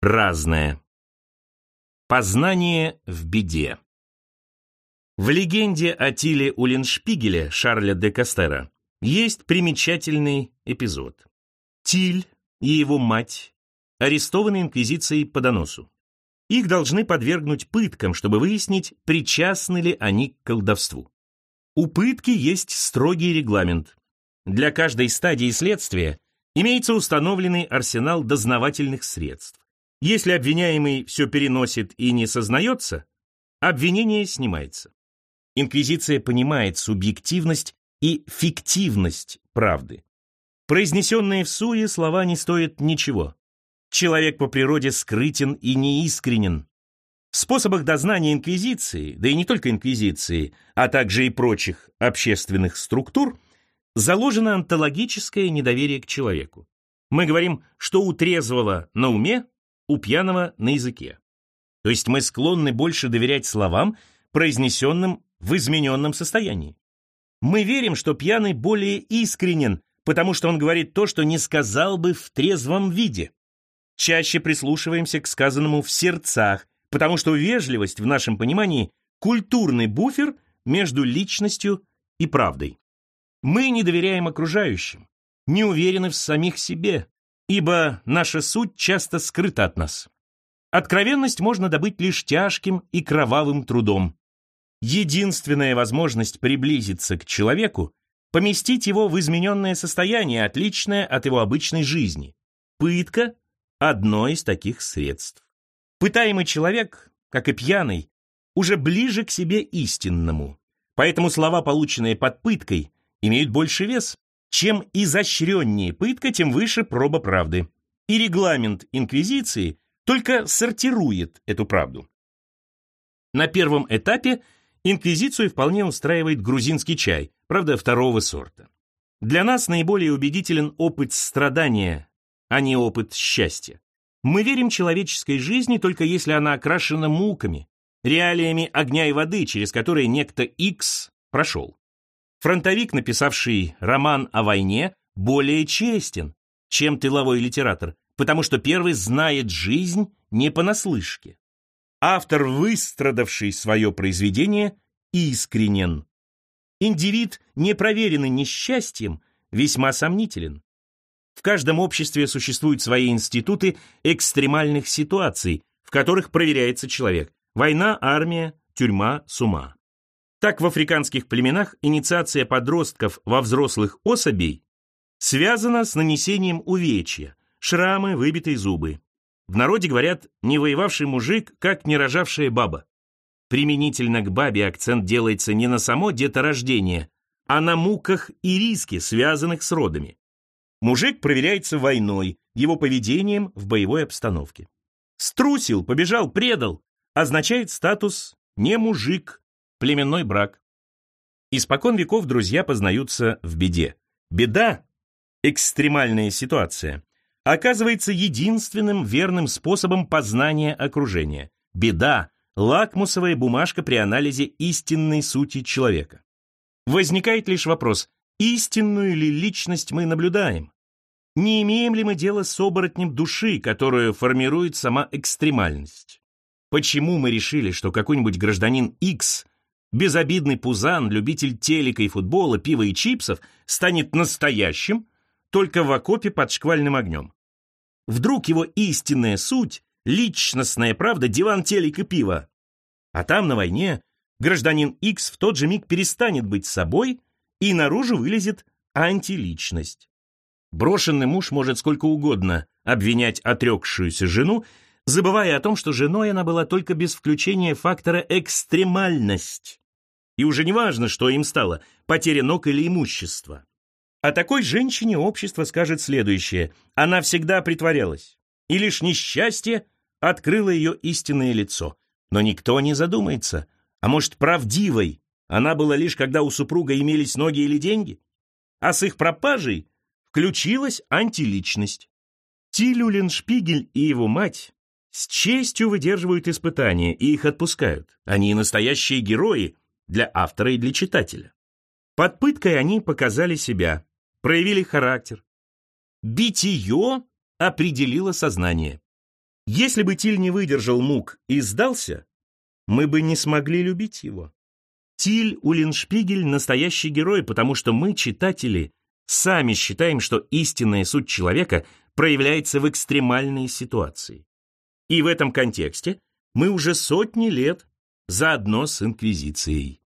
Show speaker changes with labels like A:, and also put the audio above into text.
A: разное. Познание в беде. В легенде о Тиле Уллиншпигеле Шарля де Кастера есть примечательный эпизод. Тиль и его мать арестованы инквизицией по доносу. Их должны подвергнуть пыткам, чтобы выяснить, причастны ли они к колдовству. У пытки есть строгий регламент. Для каждой стадии следствия имеется установленный арсенал дознавательных средств. Если обвиняемый все переносит и не сознается, обвинение снимается. Инквизиция понимает субъективность и фиктивность правды. Произнесенные в суе слова не стоят ничего. Человек по природе скрытен и неискренен. В способах дознания инквизиции, да и не только инквизиции, а также и прочих общественных структур, заложено онтологическое недоверие к человеку. Мы говорим, что у на уме, у пьяного на языке. То есть мы склонны больше доверять словам, произнесенным в измененном состоянии. Мы верим, что пьяный более искренен, потому что он говорит то, что не сказал бы в трезвом виде чаще прислушиваемся к сказанному в сердцах, потому что вежливость в нашем понимании – культурный буфер между личностью и правдой. Мы не доверяем окружающим, не уверены в самих себе, ибо наша суть часто скрыта от нас. Откровенность можно добыть лишь тяжким и кровавым трудом. Единственная возможность приблизиться к человеку – поместить его в измененное состояние, отличное от его обычной жизни. Пытка одно из таких средств. Пытаемый человек, как и пьяный, уже ближе к себе истинному. Поэтому слова, полученные под пыткой, имеют больше вес. Чем изощреннее пытка, тем выше проба правды. И регламент инквизиции только сортирует эту правду. На первом этапе инквизицию вполне устраивает грузинский чай, правда, второго сорта. Для нас наиболее убедителен опыт страдания а не опыт счастья. Мы верим человеческой жизни только если она окрашена муками, реалиями огня и воды, через которые некто X прошел. Фронтовик, написавший роман о войне, более честен, чем тыловой литератор, потому что первый знает жизнь не понаслышке. Автор, выстрадавший свое произведение, искренен. Индивид, не проверенный несчастьем, весьма сомнителен. В каждом обществе существуют свои институты экстремальных ситуаций, в которых проверяется человек. Война, армия, тюрьма, сума. Так в африканских племенах инициация подростков во взрослых особей связана с нанесением увечья, шрамы, выбитые зубы. В народе говорят «не воевавший мужик, как не рожавшая баба». Применительно к бабе акцент делается не на само деторождение, а на муках и риске, связанных с родами. Мужик проверяется войной, его поведением в боевой обстановке. Струсил, побежал, предал, означает статус «не мужик», племенной брак. Испокон веков друзья познаются в беде. Беда, экстремальная ситуация, оказывается единственным верным способом познания окружения. Беда – лакмусовая бумажка при анализе истинной сути человека. Возникает лишь вопрос, истинную ли личность мы наблюдаем? Не имеем ли мы дело с оборотнем души, которую формирует сама экстремальность? Почему мы решили, что какой-нибудь гражданин X, безобидный пузан, любитель телека и футбола, пива и чипсов, станет настоящим только в окопе под шквальным огнем? Вдруг его истинная суть, личностная правда, диван, телек и пиво? А там, на войне, гражданин X в тот же миг перестанет быть собой и наружу вылезет антиличность. Брошенный муж может сколько угодно обвинять отрекшуюся жену, забывая о том, что женой она была только без включения фактора экстремальность. И уже не важно, что им стало, потеря ног или имущества. О такой женщине общество скажет следующее. Она всегда притворялась. И лишь несчастье открыло ее истинное лицо. Но никто не задумается. А может, правдивой она была лишь, когда у супруга имелись ноги или деньги? А с их пропажей включилась антиличность. Тилюлин Шпигель и его мать с честью выдерживают испытания и их отпускают. Они настоящие герои для автора и для читателя. Под пыткой они показали себя, проявили характер. Битие определило сознание. Если бы Тиль не выдержал мук и сдался, мы бы не смогли любить его. Тиль Уллиншпигель – настоящий герой, потому что мы, читатели, сами считаем, что истинная суть человека проявляется в экстремальной ситуации. И в этом контексте мы уже сотни лет заодно с Инквизицией.